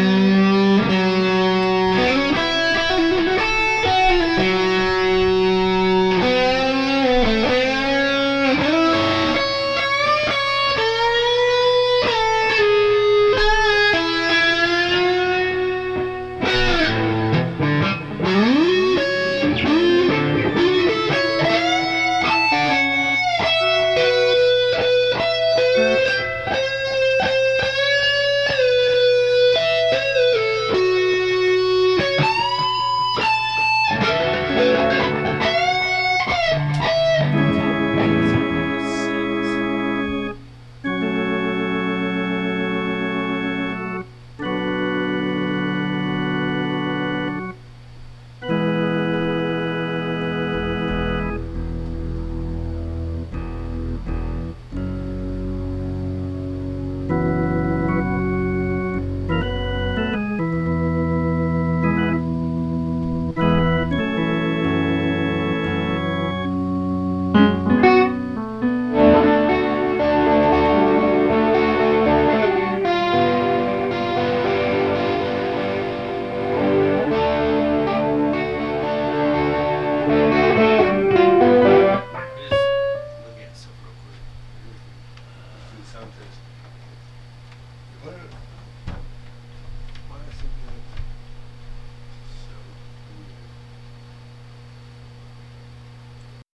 Música context. What,